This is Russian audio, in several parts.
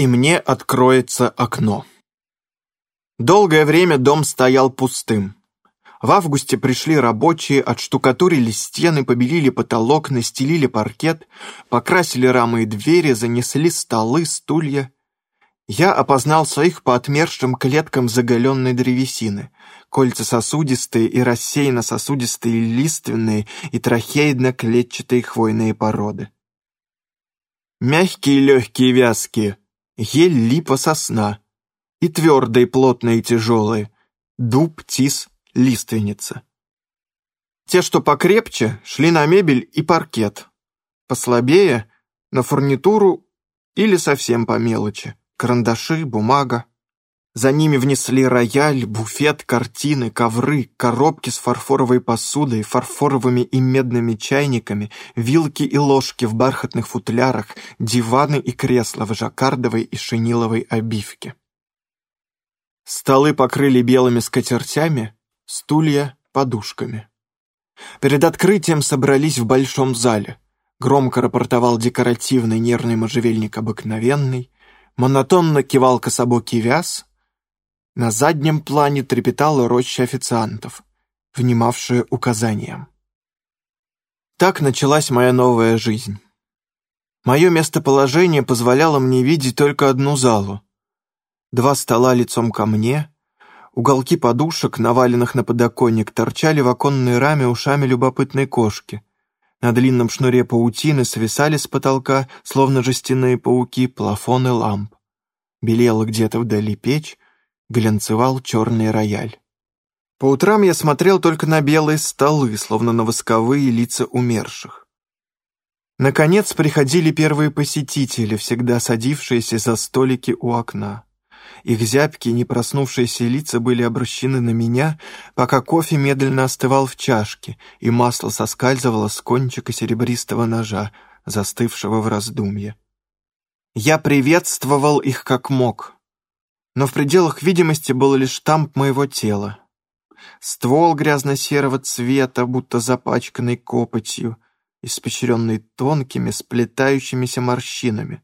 и мне откроется окно. Долгое время дом стоял пустым. В августе пришли рабочие, отштукатурили стены, побелили потолок, настелили паркет, покрасили рамы и двери, занесли столы, стулья. Я опознал своих по отмершим клеткам заголенной древесины. Кольца сосудистые и рассеянно-сосудистые лиственные и трахеидно-клетчатые хвойные породы. Мягкие, легкие, вязкие, ель, липа, сосна. И твердые, плотные и тяжелые, дуб, тис, лиственница. Те, что покрепче, шли на мебель и паркет. Послабее — на фурнитуру или совсем по мелочи. Карандаши, бумага. За ними внесли рояль, буфет, картины, ковры, коробки с фарфоровой посудой, фарфоровыми и медными чайниками, вилки и ложки в бархатных футлярах, диваны и кресла в жаккардовой и шиниловой обивке. Столы покрыли белыми скатертями, стулья — подушками. Перед открытием собрались в большом зале. Громко рапортовал декоративный нервный можжевельник обыкновенный, монотонно кивал кособокий вяз. На заднем плане трепетала роща официантов, внимавшая указаниям. Так началась моя новая жизнь. Мое местоположение позволяло мне видеть только одну залу. Два стола лицом ко мне, Уголки подушек, наваленных на подоконник, торчали в оконной раме ушами любопытной кошки. На длинном шнуре паутины свисали с потолка, словно жестяные пауки, плафоны ламп. Белела где-то вдали печь, глянцевал черный рояль. По утрам я смотрел только на белые столы, словно на восковые лица умерших. Наконец приходили первые посетители, всегда садившиеся за столики у окна. Их зябкие, не проснувшиеся лица были обращены на меня, пока кофе медленно остывал в чашке, и масло соскальзывало с кончика серебристого ножа, застывшего в раздумье. Я приветствовал их как мог, но в пределах видимости был лишь штамп моего тела. Ствол грязно-серого цвета, будто запачканный копотью, испещренный тонкими, сплетающимися морщинами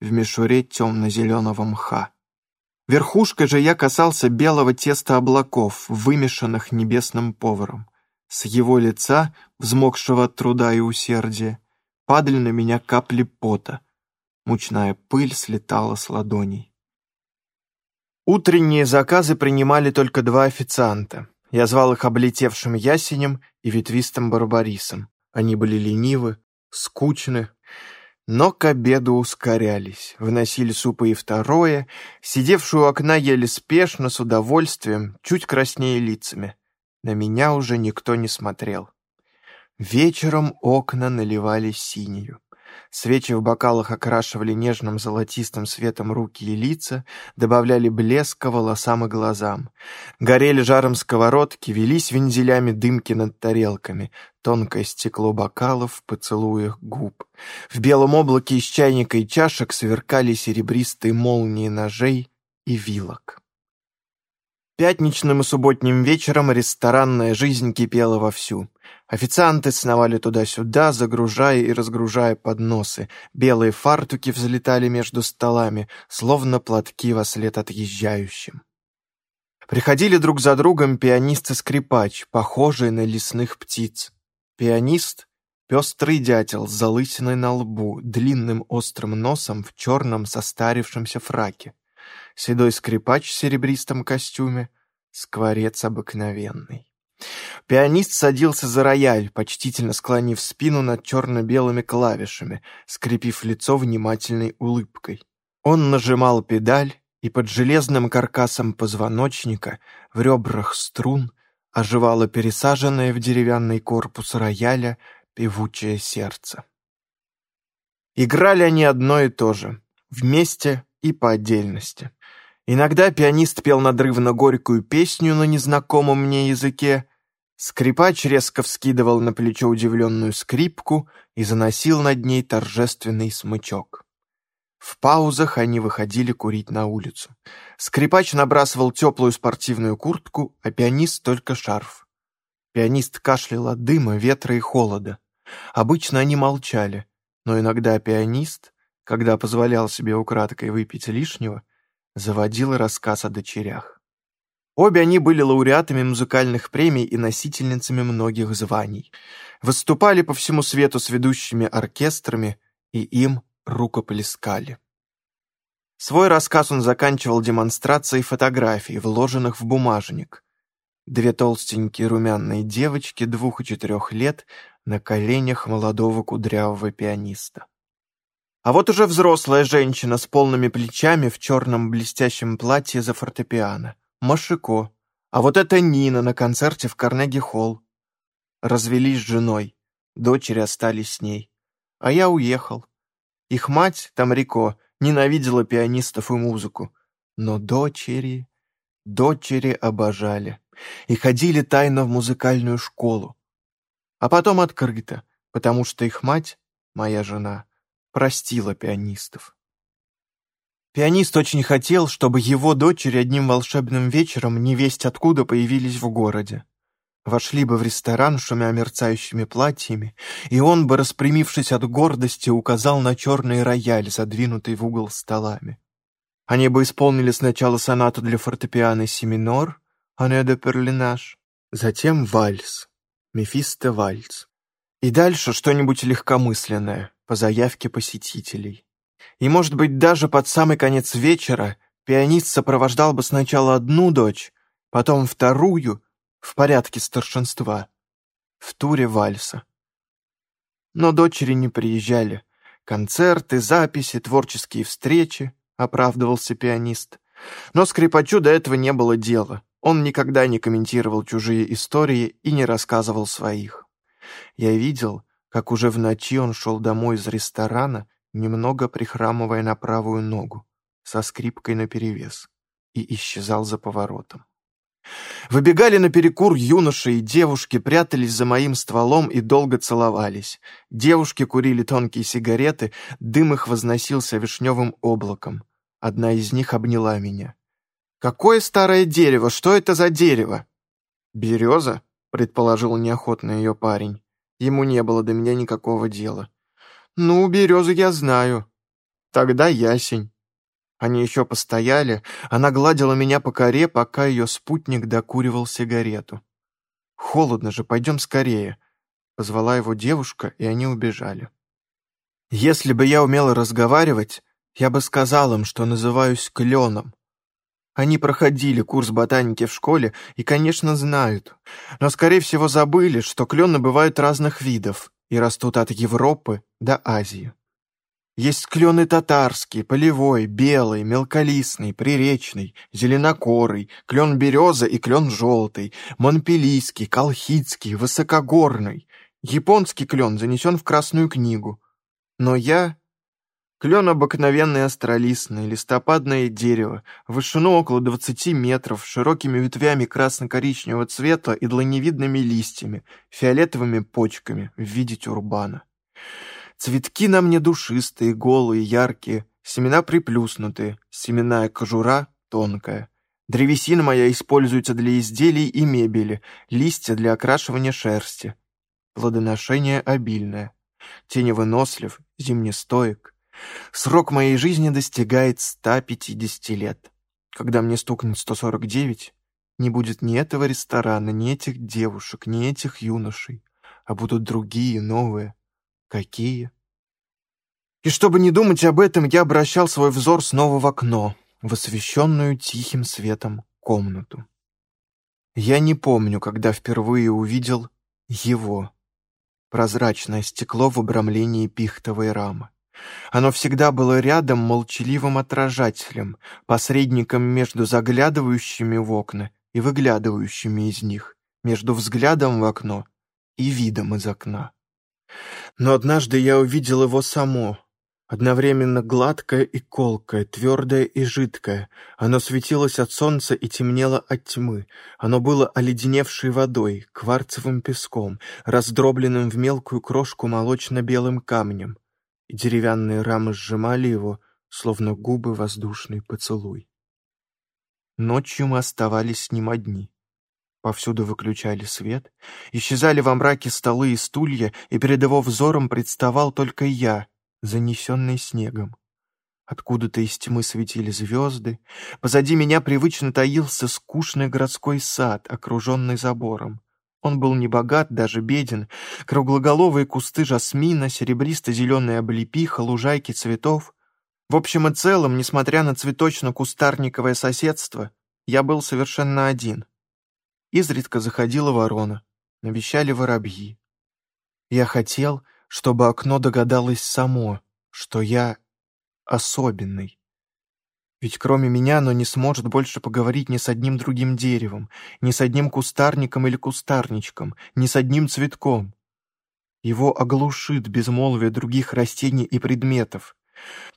в мишуре темно-зеленого мха. Верхушкой же я касался белого теста облаков, вымешанных небесным поваром. С его лица, взмокшего от труда и усердия, падали на меня капли пота. Мучная пыль слетала с ладоней. Утренние заказы принимали только два официанта. Я звал их облетевшим ясенем и ветвистым барбарисом. Они были ленивы, скучны, но к обеду ускорялись, выносили супы и второе, сидевшую у окна ели спешно, с удовольствием, чуть краснее лицами. На меня уже никто не смотрел. Вечером окна наливались синью. Свечи в бокалах окрашивали нежным золотистым светом руки и лица, добавляли блеска волосам и глазам. Горели жаром сковородки, велись вензелями дымки над тарелками, тонкое стекло бокалов в поцелуях губ. В белом облаке из чайника и чашек сверкали серебристые молнии ножей и вилок. Пятничным и субботним вечером ресторанная жизнь кипела вовсю. Официанты сновали туда-сюда, загружая и разгружая подносы. Белые фартуки взлетали между столами, словно платки во след отъезжающим. Приходили друг за другом пианист и скрипач, похожие на лесных птиц. Пианист — пестрый дятел с залысиной на лбу, длинным острым носом в черном состарившемся фраке седой скрипач в серебристом костюме, скворец обыкновенный. Пианист садился за рояль, почтительно склонив спину над черно-белыми клавишами, скрепив лицо внимательной улыбкой. Он нажимал педаль, и под железным каркасом позвоночника, в ребрах струн, оживало пересаженное в деревянный корпус рояля певучее сердце. Играли они одно и то же, вместе и по отдельности. Иногда пианист пел надрывно горькую песню на незнакомом мне языке, скрипач резко вскидывал на плечо удивленную скрипку и заносил над ней торжественный смычок. В паузах они выходили курить на улицу. Скрипач набрасывал теплую спортивную куртку, а пианист только шарф. Пианист кашлял от дыма, ветра и холода. Обычно они молчали, но иногда пианист, когда позволял себе украдкой выпить лишнего, заводил рассказ о дочерях. Обе они были лауреатами музыкальных премий и носительницами многих званий. Выступали по всему свету с ведущими оркестрами, и им рукоплескали. Свой рассказ он заканчивал демонстрацией фотографий, вложенных в бумажник. Две толстенькие румяные девочки двух и четырех лет на коленях молодого кудрявого пианиста. А вот уже взрослая женщина с полными плечами в черном блестящем платье за фортепиано. Машико. А вот это Нина на концерте в Карнеги-холл. Развелись с женой. Дочери остались с ней. А я уехал. Их мать, Тамрико, ненавидела пианистов и музыку. Но дочери... Дочери обожали. И ходили тайно в музыкальную школу. А потом открыто, потому что их мать, моя жена, простила пианистов. Пианист очень хотел, чтобы его дочери одним волшебным вечером невесть откуда появились в городе. Вошли бы в ресторан, шумя мерцающими платьями, и он бы, распрямившись от гордости, указал на черный рояль, задвинутый в угол столами. Они бы исполнили сначала сонату для фортепиано си минор, «Ане де перлинаж», затем вальс, «Мефисто вальс». И дальше что-нибудь легкомысленное, по заявке посетителей. И, может быть, даже под самый конец вечера пианист сопровождал бы сначала одну дочь, потом вторую, в порядке старшинства, в туре вальса. Но дочери не приезжали. Концерты, записи, творческие встречи, оправдывался пианист. Но скрипачу до этого не было дела. Он никогда не комментировал чужие истории и не рассказывал своих. Я видел, как уже в ночи он шел домой из ресторана, немного прихрамывая на правую ногу, со скрипкой наперевес, и исчезал за поворотом. Выбегали на перекур юноши и девушки, прятались за моим стволом и долго целовались. Девушки курили тонкие сигареты, дым их возносился вишневым облаком. Одна из них обняла меня. «Какое старое дерево? Что это за дерево?» «Береза», — предположил неохотно ее парень. Ему не было до меня никакого дела. «Ну, березу я знаю». «Тогда ясень». Они еще постояли, она гладила меня по коре, пока ее спутник докуривал сигарету. «Холодно же, пойдем скорее», — позвала его девушка, и они убежали. Если бы я умела разговаривать, я бы сказал им, что называюсь кленом. Они проходили курс ботаники в школе и, конечно, знают, но, скорее всего, забыли, что клены бывают разных видов и растут от Европы до Азии. Есть клены татарский, полевой, белый, мелколистный, приречный, зеленокорый, клен береза и клен желтый, монпелийский, колхидский, высокогорный. Японский клен занесен в Красную книгу. Но я Клен обыкновенный астролистный, листопадное дерево, вышину около 20 метров, широкими ветвями красно-коричневого цвета и длинневидными листьями, фиолетовыми почками в виде тюрбана. Цветки на мне душистые, голые, яркие, семена приплюснутые, семенная кожура тонкая. Древесина моя используется для изделий и мебели, листья для окрашивания шерсти. Плодоношение обильное. Теневынослив, зимнестоек. Срок моей жизни достигает 150 лет. Когда мне стукнет 149, не будет ни этого ресторана, ни этих девушек, ни этих юношей, а будут другие, новые. Какие? И чтобы не думать об этом, я обращал свой взор снова в окно, в освещенную тихим светом комнату. Я не помню, когда впервые увидел его. Прозрачное стекло в обрамлении пихтовой рамы. Оно всегда было рядом молчаливым отражателем, посредником между заглядывающими в окна и выглядывающими из них, между взглядом в окно и видом из окна. Но однажды я увидел его само, одновременно гладкое и колкое, твердое и жидкое. Оно светилось от солнца и темнело от тьмы. Оно было оледеневшей водой, кварцевым песком, раздробленным в мелкую крошку молочно-белым камнем и деревянные рамы сжимали его, словно губы воздушный поцелуй. Ночью мы оставались с ним одни. Повсюду выключали свет, исчезали во мраке столы и стулья, и перед его взором представал только я, занесенный снегом. Откуда-то из тьмы светили звезды. Позади меня привычно таился скучный городской сад, окруженный забором. Он был небогат, даже беден. Круглоголовые кусты жасмина, серебристо-зеленая облепиха, лужайки цветов. В общем и целом, несмотря на цветочно-кустарниковое соседство, я был совершенно один. Изредка заходила ворона, навещали воробьи. Я хотел, чтобы окно догадалось само, что я особенный. Ведь кроме меня оно не сможет больше поговорить ни с одним другим деревом, ни с одним кустарником или кустарничком, ни с одним цветком. Его оглушит безмолвие других растений и предметов.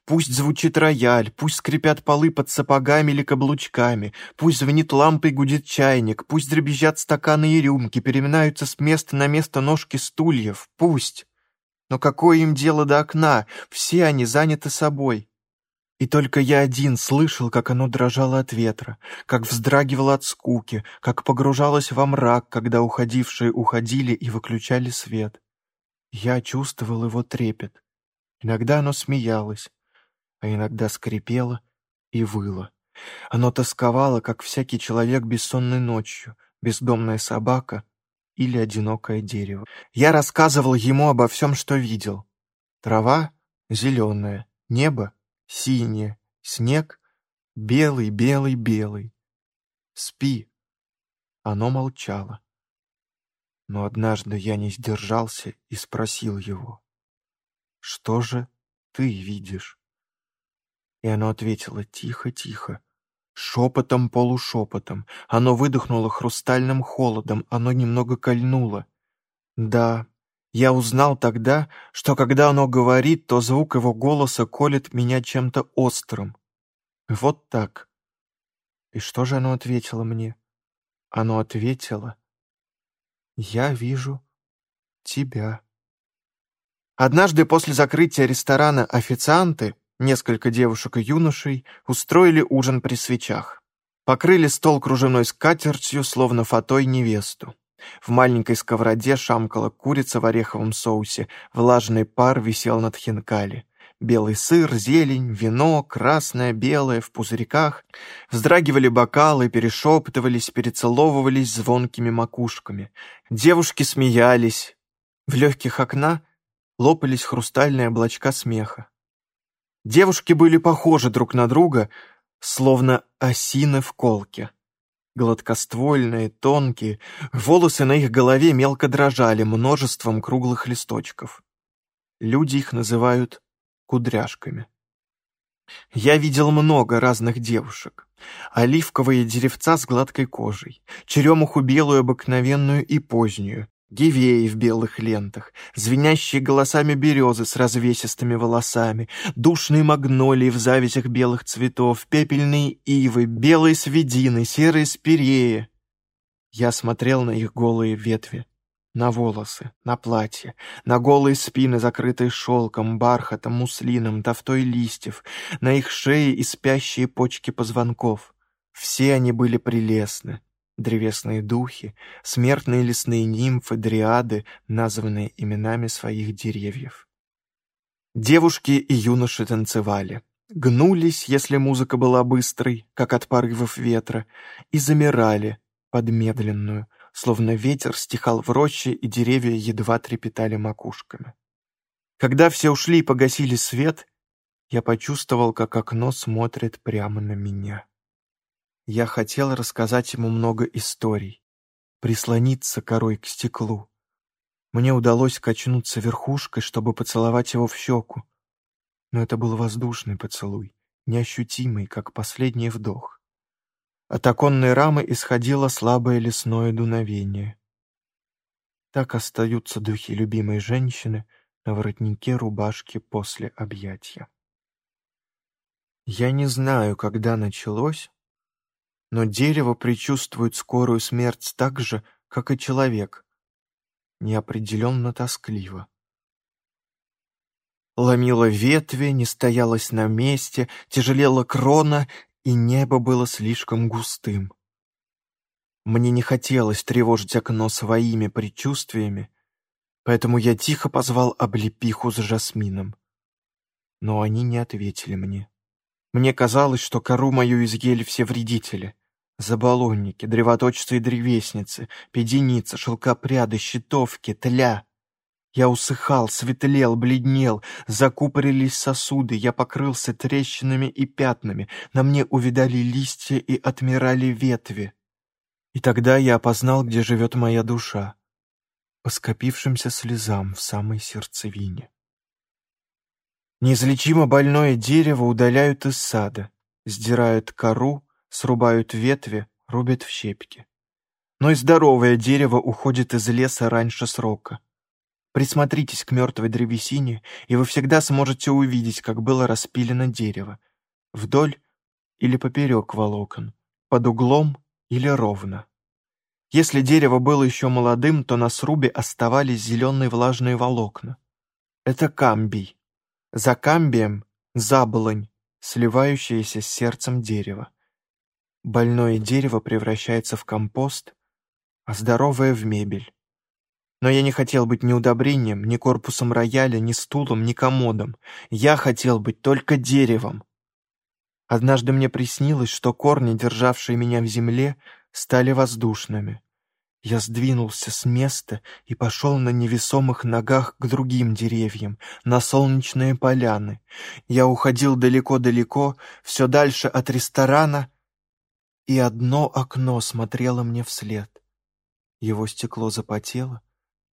Пусть звучит рояль, пусть скрипят полы под сапогами или каблучками, пусть звенит лампой гудит чайник, пусть дребезжат стаканы и рюмки, переминаются с места на место ножки стульев, пусть. Но какое им дело до окна? Все они заняты собой. И только я один слышал, как оно дрожало от ветра, как вздрагивало от скуки, как погружалось во мрак, когда уходившие уходили и выключали свет. Я чувствовал его трепет. Иногда оно смеялось, а иногда скрипело и выло. Оно тосковало, как всякий человек бессонной ночью, бездомная собака или одинокое дерево. Я рассказывал ему обо всем, что видел. Трава зеленая, небо синее, снег белый, белый, белый. Спи. Оно молчало. Но однажды я не сдержался и спросил его, «Что же ты видишь?» И оно ответило тихо-тихо, Шепотом-полушепотом. Оно выдохнуло хрустальным холодом, оно немного кольнуло. Да, я узнал тогда, что когда оно говорит, то звук его голоса колет меня чем-то острым. Вот так. И что же оно ответило мне? Оно ответило, «Я вижу тебя». Однажды после закрытия ресторана официанты, Несколько девушек и юношей устроили ужин при свечах. Покрыли стол кружевной скатертью, словно фатой невесту. В маленькой сковороде шамкала курица в ореховом соусе, влажный пар висел над хинкали. Белый сыр, зелень, вино, красное, белое, в пузырьках. Вздрагивали бокалы, перешептывались, перецеловывались звонкими макушками. Девушки смеялись. В легких окна лопались хрустальные облачка смеха. Девушки были похожи друг на друга, словно осины в колке. Гладкоствольные, тонкие, волосы на их голове мелко дрожали множеством круглых листочков. Люди их называют кудряшками. Я видел много разных девушек. Оливковые деревца с гладкой кожей, черемуху белую обыкновенную и позднюю, Гивеи в белых лентах, звенящие голосами березы с развесистыми волосами, душные магнолии в завязях белых цветов, пепельные ивы, белые сведины, серые спиреи. Я смотрел на их голые ветви, на волосы, на платья, на голые спины, закрытые шелком, бархатом, муслином, тофтой листьев, на их шеи и спящие почки позвонков. Все они были прелестны, древесные духи, смертные лесные нимфы, дриады, названные именами своих деревьев. Девушки и юноши танцевали, гнулись, если музыка была быстрой, как от порывов ветра, и замирали под медленную, словно ветер стихал в роще, и деревья едва трепетали макушками. Когда все ушли и погасили свет, я почувствовал, как окно смотрит прямо на меня. Я хотел рассказать ему много историй, прислониться корой к стеклу. Мне удалось качнуться верхушкой, чтобы поцеловать его в щеку. Но это был воздушный поцелуй, неощутимый, как последний вдох. От оконной рамы исходило слабое лесное дуновение. Так остаются духи любимой женщины на воротнике рубашки после объятия. Я не знаю, когда началось, но дерево предчувствует скорую смерть так же, как и человек. Неопределенно тоскливо. Ломила ветви, не стоялась на месте, тяжелела крона, и небо было слишком густым. Мне не хотелось тревожить окно своими предчувствиями, поэтому я тихо позвал облепиху с жасмином. но они не ответили мне. Мне казалось, что кору мою изъели все вредители. Заболонники, древоточцы и древесницы, педеница, шелкопряды, щитовки, тля. Я усыхал, светлел, бледнел, закупорились сосуды, я покрылся трещинами и пятнами, на мне увидали листья и отмирали ветви. И тогда я опознал, где живет моя душа, по скопившимся слезам в самой сердцевине. Неизлечимо больное дерево удаляют из сада, сдирают кору, срубают ветви, рубят в щепки. Но и здоровое дерево уходит из леса раньше срока. Присмотритесь к мертвой древесине, и вы всегда сможете увидеть, как было распилено дерево. Вдоль или поперек волокон, под углом или ровно. Если дерево было еще молодым, то на срубе оставались зеленые влажные волокна. Это камбий. За камбием — заболонь, сливающаяся с сердцем дерева. Больное дерево превращается в компост, а здоровое — в мебель. Но я не хотел быть ни удобрением, ни корпусом рояля, ни стулом, ни комодом. Я хотел быть только деревом. Однажды мне приснилось, что корни, державшие меня в земле, стали воздушными. Я сдвинулся с места и пошел на невесомых ногах к другим деревьям, на солнечные поляны. Я уходил далеко-далеко, все дальше от ресторана, и одно окно смотрело мне вслед. Его стекло запотело,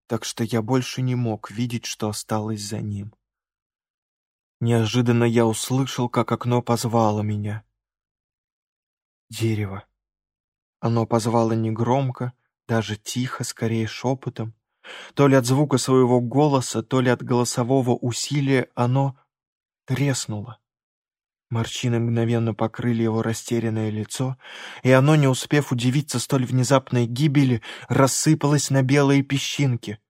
так что я больше не мог видеть, что осталось за ним. Неожиданно я услышал, как окно позвало меня. Дерево. Оно позвало негромко, даже тихо, скорее шепотом. То ли от звука своего голоса, то ли от голосового усилия оно треснуло. Морщины мгновенно покрыли его растерянное лицо, и оно, не успев удивиться столь внезапной гибели, рассыпалось на белые песчинки.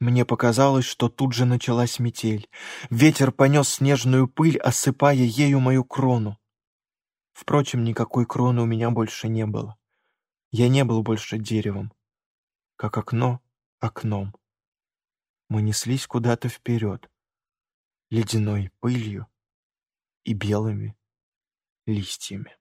Мне показалось, что тут же началась метель. Ветер понес снежную пыль, осыпая ею мою крону. Впрочем, никакой кроны у меня больше не было. Я не был больше деревом, как окно окном. Мы неслись куда-то вперед, ледяной пылью, и белыми листьями.